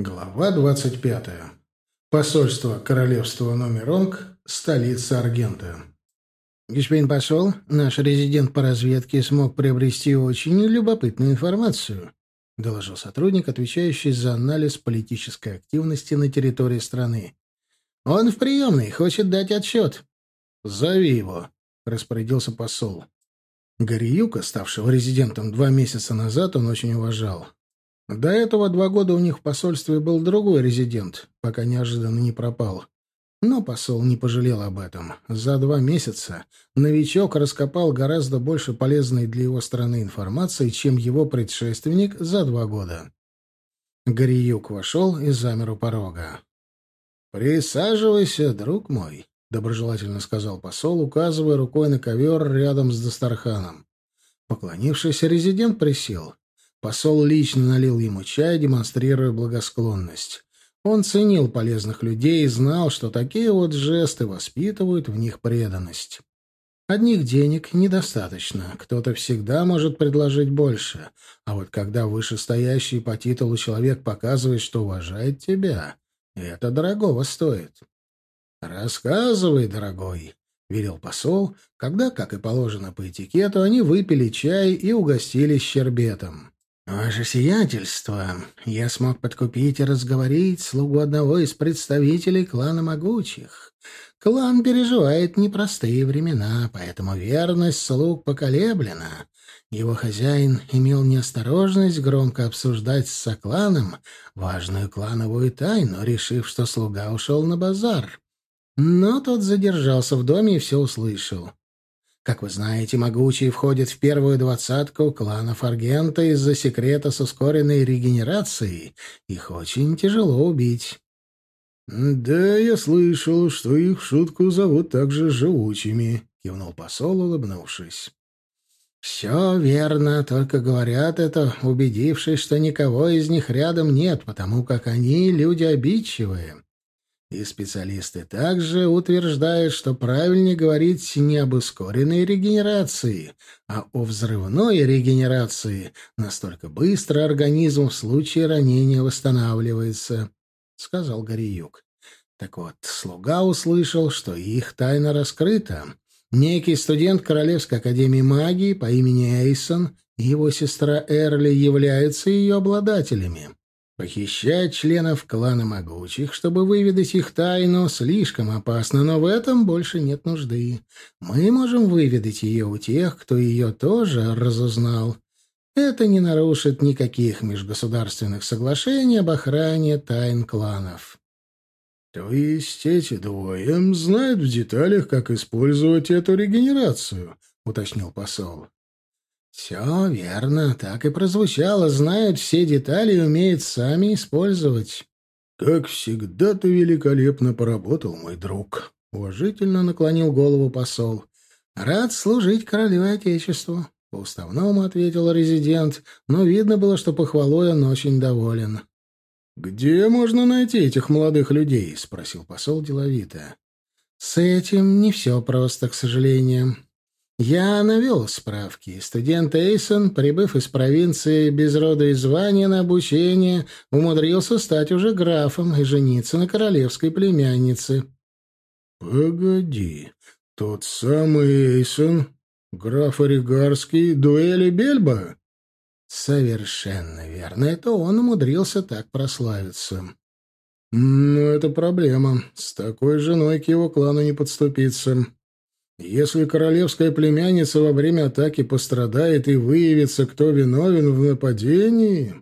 Глава 25. Посольство Королевства Номеронг, столица Аргента. Господин посол, наш резидент по разведке смог приобрести очень любопытную информацию, доложил сотрудник, отвечающий за анализ политической активности на территории страны. Он в приемной, хочет дать отчет. Зови его, распорядился посол. Гориюка, ставшего резидентом два месяца назад, он очень уважал. До этого два года у них в посольстве был другой резидент, пока неожиданно не пропал. Но посол не пожалел об этом. За два месяца новичок раскопал гораздо больше полезной для его страны информации, чем его предшественник за два года. Гориюк вошел и замер у порога. «Присаживайся, друг мой», — доброжелательно сказал посол, указывая рукой на ковер рядом с Дастарханом. Поклонившийся резидент присел. Посол лично налил ему чай, демонстрируя благосклонность. Он ценил полезных людей и знал, что такие вот жесты воспитывают в них преданность. Одних денег недостаточно, кто-то всегда может предложить больше, а вот когда вышестоящий по титулу человек показывает, что уважает тебя, это дорогого стоит. «Рассказывай, дорогой», — велел посол, когда, как и положено по этикету, они выпили чай и угостились щербетом. «Ваше сиятельство, я смог подкупить и разговорить слугу одного из представителей клана могучих. Клан переживает непростые времена, поэтому верность слуг поколеблена. Его хозяин имел неосторожность громко обсуждать с сокланом важную клановую тайну, решив, что слуга ушел на базар. Но тот задержался в доме и все услышал. Как вы знаете, могучие входят в первую двадцатку кланов Аргента из-за секрета с ускоренной регенерацией. Их очень тяжело убить. «Да, я слышал, что их шутку зовут также живучими», — кивнул посол, улыбнувшись. «Все верно, только говорят это, убедившись, что никого из них рядом нет, потому как они люди обидчивые. И специалисты также утверждают, что правильнее говорить не об ускоренной регенерации, а о взрывной регенерации. Настолько быстро организм в случае ранения восстанавливается, — сказал Гориюк. Так вот, слуга услышал, что их тайна раскрыта. Некий студент Королевской академии магии по имени Эйсон и его сестра Эрли являются ее обладателями. Похищать членов клана могучих, чтобы выведать их тайну, слишком опасно, но в этом больше нет нужды. Мы можем выведать ее у тех, кто ее тоже разузнал. Это не нарушит никаких межгосударственных соглашений об охране тайн кланов. — То есть эти двое знают в деталях, как использовать эту регенерацию? — уточнил посол. «Все верно, так и прозвучало. Знают все детали и умеют сами использовать». «Как всегда ты великолепно поработал, мой друг», — уважительно наклонил голову посол. «Рад служить королю и отечеству», — по-уставному ответил резидент, но видно было, что похвалой он очень доволен. «Где можно найти этих молодых людей?» — спросил посол деловито. «С этим не все просто, к сожалению. Я навел справки. Студент Эйсон, прибыв из провинции без рода и звания на обучение, умудрился стать уже графом и жениться на королевской племяннице. — Погоди, тот самый Эйсон, граф Оригарский, дуэли Бельба? — Совершенно верно. Это он умудрился так прославиться. — Но это проблема. С такой женой к его клану не подступиться. Если королевская племянница во время атаки пострадает и выявится, кто виновен в нападении,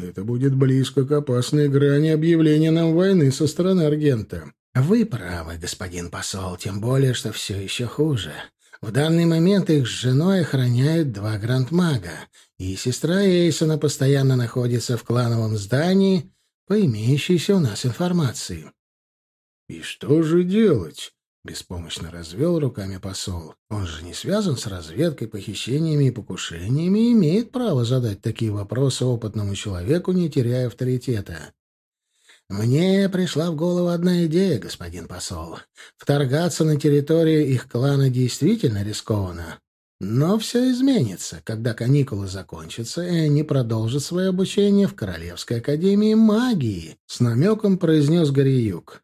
это будет близко к опасной грани объявления нам войны со стороны Аргента. Вы правы, господин посол, тем более, что все еще хуже. В данный момент их с женой охраняют два грандмага, и сестра Эйсона постоянно находится в клановом здании, по имеющейся у нас информации. И что же делать? Беспомощно развел руками посол. Он же не связан с разведкой, похищениями и покушениями и имеет право задать такие вопросы опытному человеку, не теряя авторитета. Мне пришла в голову одна идея, господин посол. Вторгаться на территорию их клана действительно рискованно. Но все изменится, когда каникулы закончатся, и они продолжат свое обучение в Королевской академии магии, — с намеком произнес Гориюк.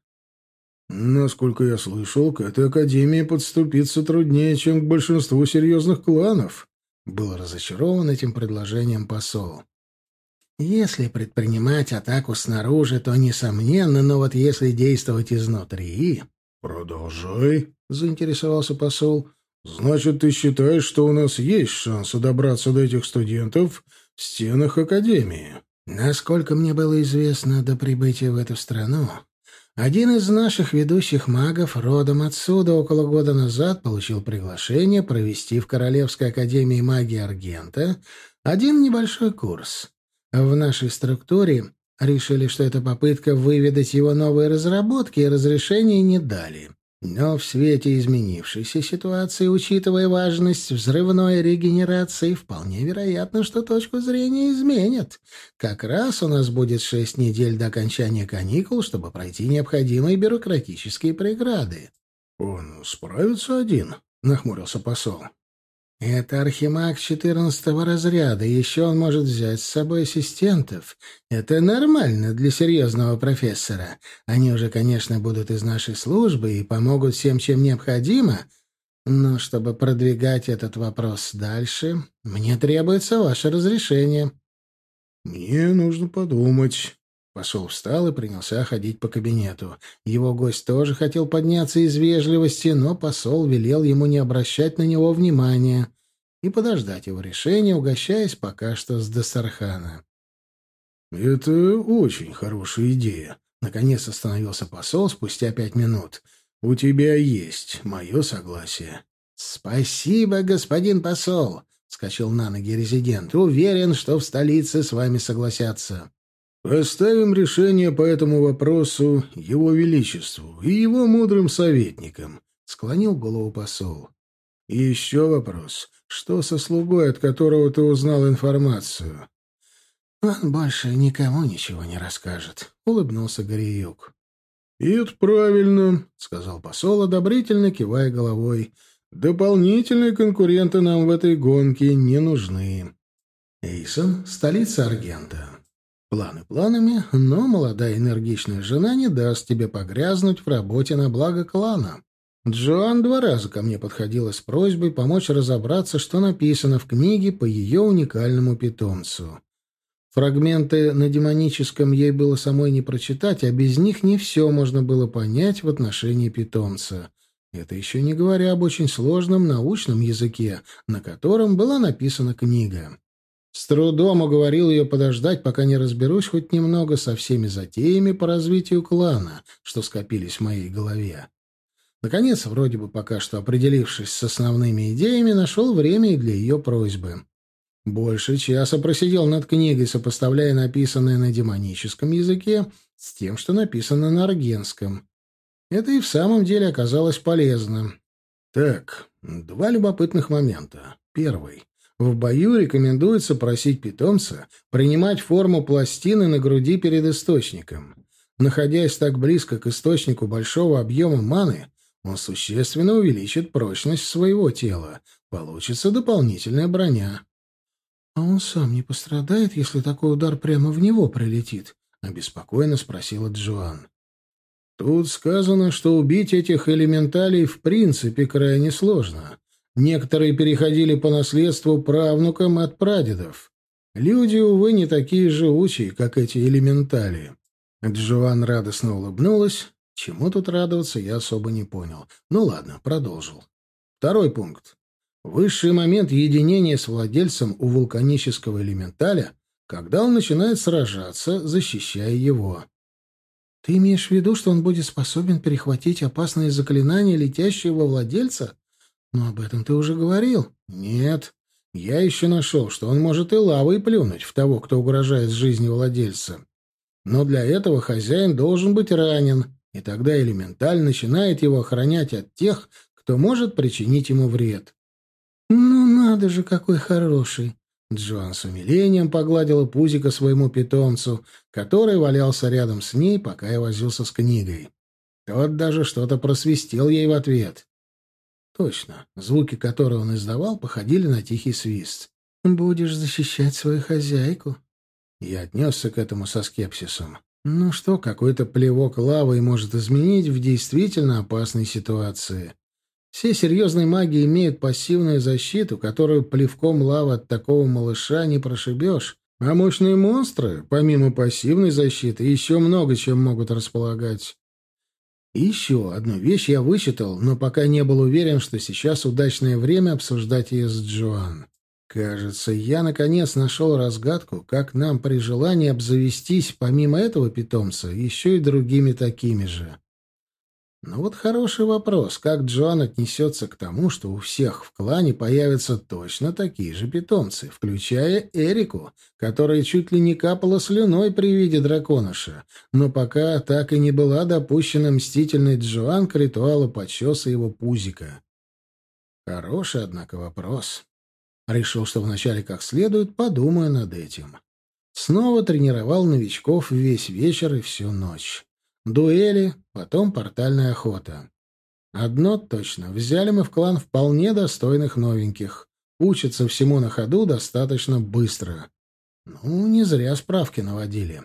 Насколько я слышал, к этой академии подступиться труднее, чем к большинству серьезных кланов. Был разочарован этим предложением посол. Если предпринимать атаку снаружи, то несомненно, но вот если действовать изнутри... — Продолжай, — заинтересовался посол. — Значит, ты считаешь, что у нас есть шансы добраться до этих студентов в стенах Академии? Насколько мне было известно до прибытия в эту страну, один из наших ведущих магов, родом отсюда, около года назад получил приглашение провести в Королевской академии магии Аргента один небольшой курс. В нашей структуре решили, что это попытка выведать его новые разработки, и разрешения не дали. Но в свете изменившейся ситуации, учитывая важность взрывной регенерации, вполне вероятно, что точку зрения изменят. Как раз у нас будет шесть недель до окончания каникул, чтобы пройти необходимые бюрократические преграды. — Он справится один? — нахмурился посол. Это архимаг четырнадцатого разряда, еще он может взять с собой ассистентов. Это нормально для серьезного профессора. Они уже, конечно, будут из нашей службы и помогут всем, чем необходимо. Но чтобы продвигать этот вопрос дальше, мне требуется ваше разрешение. Мне нужно подумать. Посол встал и принялся ходить по кабинету. Его гость тоже хотел подняться из вежливости, но посол велел ему не обращать на него внимания и подождать его решения, угощаясь пока что с Дастархана. «Это очень хорошая идея», — наконец остановился посол спустя пять минут. «У тебя есть мое согласие». «Спасибо, господин посол», — скачал на ноги резидент. «Уверен, что в столице с вами согласятся». Оставим решение по этому вопросу Его Величеству и его мудрым советникам, — склонил голову посол. — И еще вопрос. Что со слугой, от которого ты узнал информацию? — Он больше никому ничего не расскажет, — улыбнулся Гориюк. — И это правильно, — сказал посол, одобрительно кивая головой. — Дополнительные конкуренты нам в этой гонке не нужны. Эйсон — столица Аргента. Планы планами, но молодая энергичная жена не даст тебе погрязнуть в работе на благо клана. Джоан два раза ко мне подходила с просьбой помочь разобраться, что написано в книге по ее уникальному питомцу. Фрагменты на демоническом ей было самой не прочитать, а без них не все можно было понять в отношении питомца. Это еще не говоря об очень сложном научном языке, на котором была написана книга. С трудом уговорил ее подождать, пока не разберусь хоть немного со всеми затеями по развитию клана, что скопились в моей голове. Наконец, вроде бы пока что определившись с основными идеями, нашел время и для ее просьбы. Больше часа просидел над книгой, сопоставляя написанное на демоническом языке с тем, что написано на аргенском. Это и в самом деле оказалось полезно. Так, два любопытных момента. Первый. В бою рекомендуется просить питомца принимать форму пластины на груди перед источником. Находясь так близко к источнику большого объема маны, он существенно увеличит прочность своего тела. Получится дополнительная броня. — А он сам не пострадает, если такой удар прямо в него прилетит? — обеспокоенно спросила Джоан. — Тут сказано, что убить этих элементалей в принципе крайне сложно. Некоторые переходили по наследству правнукам от прадедов. Люди, увы, не такие живучие, как эти элементали. Джоан радостно улыбнулась. Чему тут радоваться, я особо не понял. Ну ладно, продолжил. Второй пункт. Высший момент единения с владельцем у вулканического элементаля, когда он начинает сражаться, защищая его. Ты имеешь в виду, что он будет способен перехватить опасные заклинания, летящие во владельца? Но об этом ты уже говорил. Нет. Я еще нашел, что он может и лавой плюнуть в того, кто угрожает жизни владельца. Но для этого хозяин должен быть ранен, и тогда элементаль начинает его охранять от тех, кто может причинить ему вред. «Ну надо же, какой хороший!» Джоан с умилением погладила пузико своему питомцу, который валялся рядом с ней, пока я возился с книгой. Тот даже что-то просвистел ей в ответ. Точно, звуки, которые он издавал, походили на тихий свист. «Будешь защищать свою хозяйку?» Я отнесся к этому со скепсисом. Ну что, какой-то плевок лавы может изменить в действительно опасной ситуации. Все серьезные маги имеют пассивную защиту, которую плевком лавы от такого малыша не прошибешь. А мощные монстры, помимо пассивной защиты, еще много чем могут располагать. Еще одну вещь я вычитал, но пока не был уверен, что сейчас удачное время обсуждать ее с Джоан. Кажется, я наконец нашел разгадку, как нам при желании обзавестись, помимо этого питомца, еще и другими такими же. Но вот хороший вопрос, как Джоан отнесется к тому, что у всех в клане появятся точно такие же питомцы, включая Эрику, которая чуть ли не капала слюной при виде драконыша, но пока так и не была допущена мстительной Джоан к ритуалу подчеса его пузика. Хороший, однако, вопрос. Решил, что вначале как следует подумаю над этим. Снова тренировал новичков весь вечер и всю ночь. Дуэли, потом портальная охота. Одно точно, взяли мы в клан вполне достойных новеньких. Учатся всему на ходу достаточно быстро. Ну, не зря справки наводили.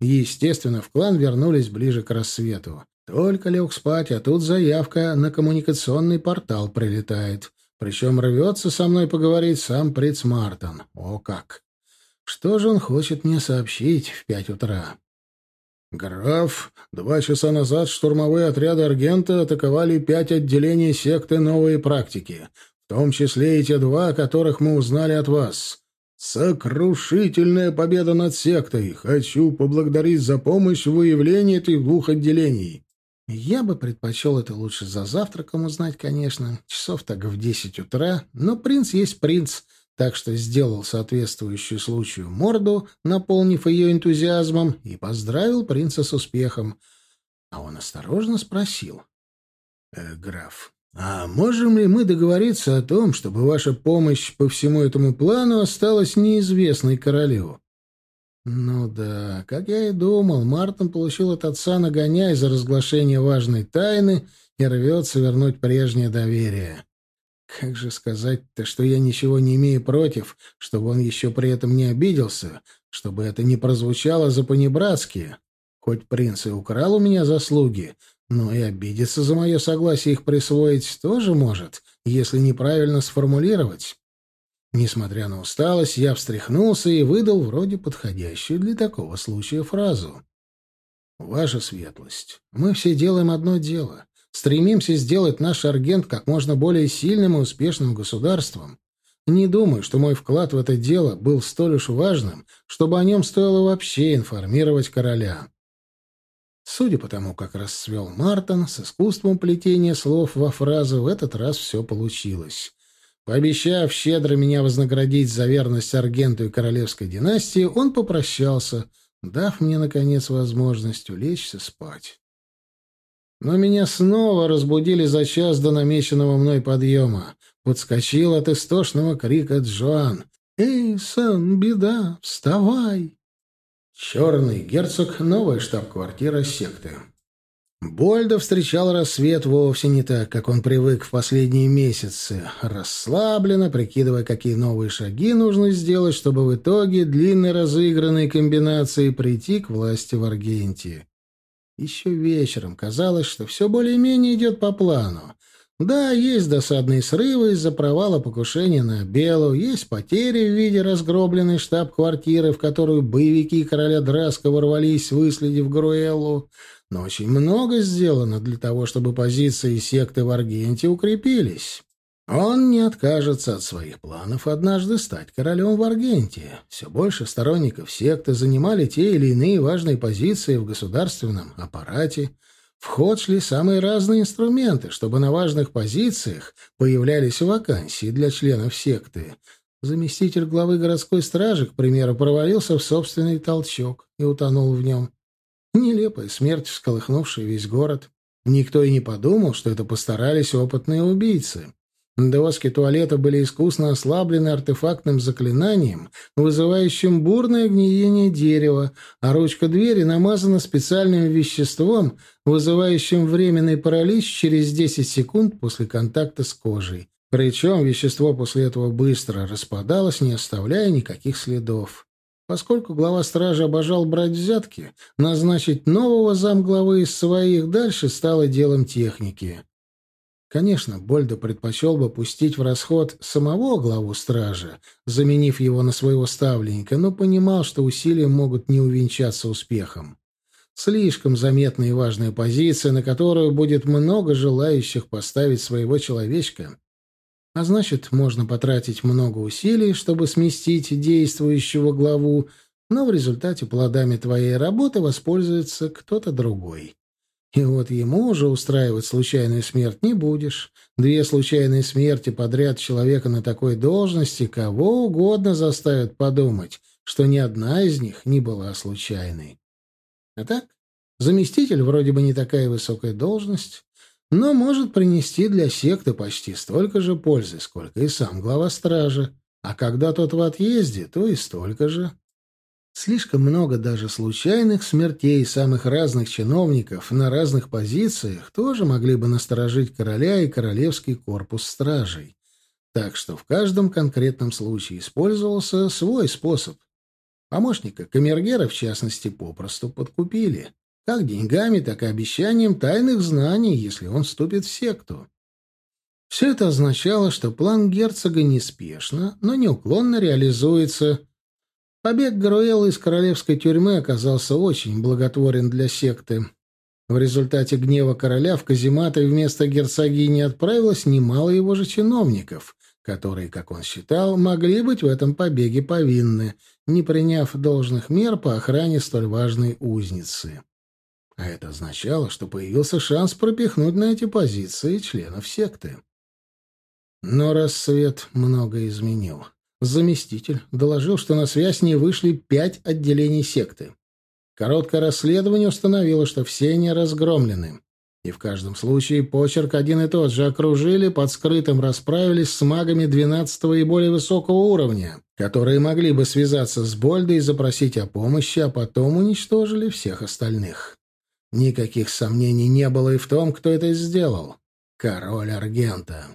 Естественно, в клан вернулись ближе к рассвету. Только лег спать, а тут заявка на коммуникационный портал прилетает. Причем рвется со мной поговорить сам Приц Мартон. О как! Что же он хочет мне сообщить в пять утра? «Граф, два часа назад штурмовые отряды Аргента атаковали пять отделений секты «Новые практики», в том числе и те два, которых мы узнали от вас. Сокрушительная победа над сектой. Хочу поблагодарить за помощь в выявлении этих двух отделений. Я бы предпочел это лучше за завтраком узнать, конечно, часов так в десять утра, но принц есть принц, так что сделал соответствующую случаю морду, наполнив ее энтузиазмом, и поздравил принца с успехом. А он осторожно спросил. «Э, «Граф, а можем ли мы договориться о том, чтобы ваша помощь по всему этому плану осталась неизвестной королю?» Ну да, как я и думал, Мартин получил от отца нагоняй за разглашение важной тайны и рвется вернуть прежнее доверие. Как же сказать-то, что я ничего не имею против, чтобы он еще при этом не обиделся, чтобы это не прозвучало за понебратски? Хоть принц и украл у меня заслуги, но и обидеться за мое согласие их присвоить тоже может, если неправильно сформулировать. Несмотря на усталость, я встряхнулся и выдал вроде подходящую для такого случая фразу. «Ваша светлость, мы все делаем одно дело. Стремимся сделать наш Аргент как можно более сильным и успешным государством. Не думаю, что мой вклад в это дело был столь уж важным, чтобы о нем стоило вообще информировать короля». Судя по тому, как расцвел Мартон, с искусством плетения слов во фразы в этот раз все получилось. Пообещав щедро меня вознаградить за верность Аргенту и королевской династии, он попрощался, дав мне, наконец, возможность улечься спать. Но меня снова разбудили за час до намеченного мной подъема. Подскочил от истошного крика Джоан. «Эй, сын, беда! Вставай!» Черный герцог — новая штаб-квартира секты. Больдо встречал рассвет вовсе не так, как он привык в последние месяцы, расслабленно, прикидывая, какие новые шаги нужно сделать, чтобы в итоге длинной разыгранной комбинацией прийти к власти в Аргентии. Еще вечером казалось, что все более-менее идет по плану. Да, есть досадные срывы из-за провала покушения на Белу, есть потери в виде разгробленной штаб-квартиры, в которую боевики короля Драска ворвались, выследив Груэллу, но очень много сделано для того, чтобы позиции секты в Аргенте укрепились. Он не откажется от своих планов однажды стать королем в Аргенте. Все больше сторонников секты занимали те или иные важные позиции в государственном аппарате. В ход шли самые разные инструменты, чтобы на важных позициях появлялись вакансии для членов секты. Заместитель главы городской стражи, к примеру, провалился в собственный толчок и утонул в нем. Нелепая смерть, всколыхнувшая весь город. Никто и не подумал, что это постарались опытные убийцы. Доски туалета были искусно ослаблены артефактным заклинанием, вызывающим бурное гниение дерева, а ручка двери намазана специальным веществом, вызывающим временный паралич через 10 секунд после контакта с кожей. Причем вещество после этого быстро распадалось, не оставляя никаких следов. Поскольку глава стражи обожал брать взятки, назначить нового замглавы из своих дальше стало делом техники. Конечно, Больдо предпочел бы пустить в расход самого главу стражи, заменив его на своего ставленника, но понимал, что усилия могут не увенчаться успехом. Слишком заметная и важная позиция, на которую будет много желающих поставить своего человечка. А значит, можно потратить много усилий, чтобы сместить действующего главу, но в результате плодами твоей работы воспользуется кто-то другой. И вот ему уже устраивать случайную смерть не будешь. Две случайные смерти подряд человека на такой должности кого угодно заставят подумать, что ни одна из них не была случайной. А так, заместитель вроде бы не такая высокая должность, но может принести для секты почти столько же пользы, сколько и сам глава стражи. А когда тот в отъезде, то и столько же. Слишком много даже случайных смертей самых разных чиновников на разных позициях тоже могли бы насторожить короля и королевский корпус стражей. Так что в каждом конкретном случае использовался свой способ. Помощника камергера, в частности, попросту подкупили. Как деньгами, так и обещанием тайных знаний, если он вступит в секту. Все это означало, что план герцога неспешно, но неуклонно реализуется – Побег Гаруэла из королевской тюрьмы оказался очень благотворен для секты. В результате гнева короля в казематы вместо герцогини отправилось немало его же чиновников, которые, как он считал, могли быть в этом побеге повинны, не приняв должных мер по охране столь важной узницы. А это означало, что появился шанс пропихнуть на эти позиции членов секты. Но рассвет много изменил. Заместитель доложил, что на связь не вышли пять отделений секты. Короткое расследование установило, что все они разгромлены. И в каждом случае почерк один и тот же окружили, под скрытым расправились с магами 12 и более высокого уровня, которые могли бы связаться с Больдой и запросить о помощи, а потом уничтожили всех остальных. Никаких сомнений не было и в том, кто это сделал. Король Аргента.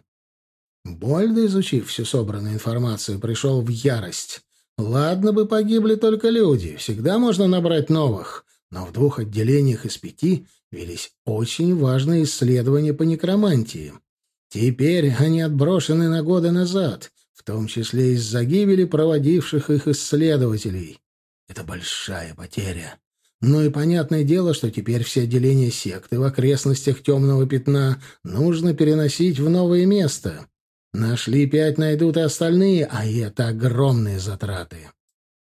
Больно изучив всю собранную информацию, пришел в ярость. Ладно бы погибли только люди, всегда можно набрать новых. Но в двух отделениях из пяти велись очень важные исследования по некромантии. Теперь они отброшены на годы назад, в том числе из-за гибели проводивших их исследователей. Это большая потеря. Ну и понятное дело, что теперь все отделения секты в окрестностях темного пятна нужно переносить в новое место. Нашли пять, найдут и остальные, а это огромные затраты.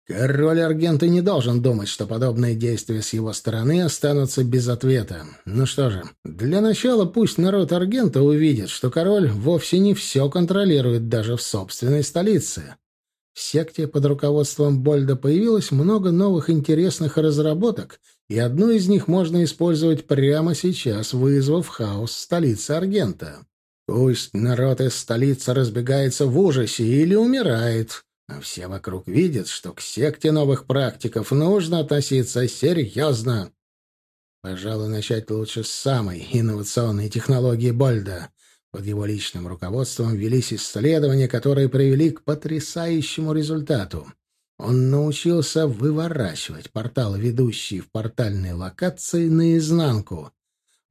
Король Аргента не должен думать, что подобные действия с его стороны останутся без ответа. Ну что же, для начала пусть народ Аргента увидит, что король вовсе не все контролирует даже в собственной столице. В секте под руководством Больда появилось много новых интересных разработок, и одну из них можно использовать прямо сейчас, вызвав хаос в столице Аргента. Пусть народ из столицы разбегается в ужасе или умирает, а все вокруг видят, что к секте новых практиков нужно относиться серьезно. Пожалуй, начать лучше с самой инновационной технологии Больда. Под его личным руководством велись исследования, которые привели к потрясающему результату. Он научился выворачивать порталы, ведущие в портальные локации, наизнанку.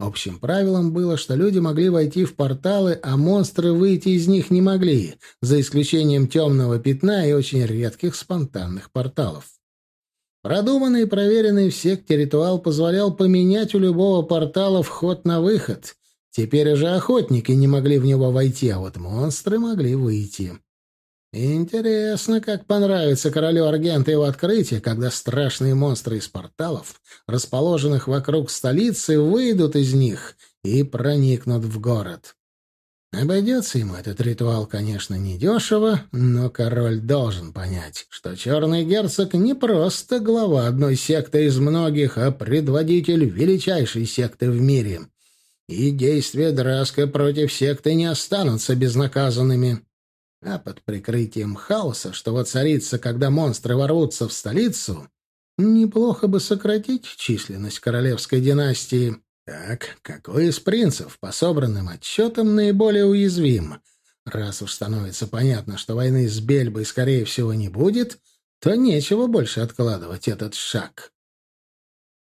Общим правилом было, что люди могли войти в порталы, а монстры выйти из них не могли, за исключением темного пятна и очень редких спонтанных порталов. Продуманный и проверенный в секте ритуал позволял поменять у любого портала вход на выход. Теперь уже охотники не могли в него войти, а вот монстры могли выйти. Интересно, как понравится королю Аргента его открытие, когда страшные монстры из порталов, расположенных вокруг столицы, выйдут из них и проникнут в город. Обойдется ему этот ритуал, конечно, недешево, но король должен понять, что черный герцог не просто глава одной секты из многих, а предводитель величайшей секты в мире. и действия Драска против секты не останутся безнаказанными. А под прикрытием хаоса, что воцарится, когда монстры ворвутся в столицу, неплохо бы сократить численность королевской династии. Так, какой из принцев по собранным отчетам наиболее уязвим? Раз уж становится понятно, что войны с Бельбой, скорее всего, не будет, то нечего больше откладывать этот шаг.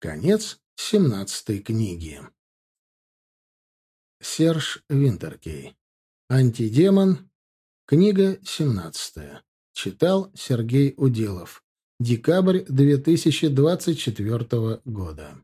Конец семнадцатой книги. Серж Винтеркей. Антидемон. Книга семнадцатая. Читал Сергей Уделов. Декабрь 2024 года.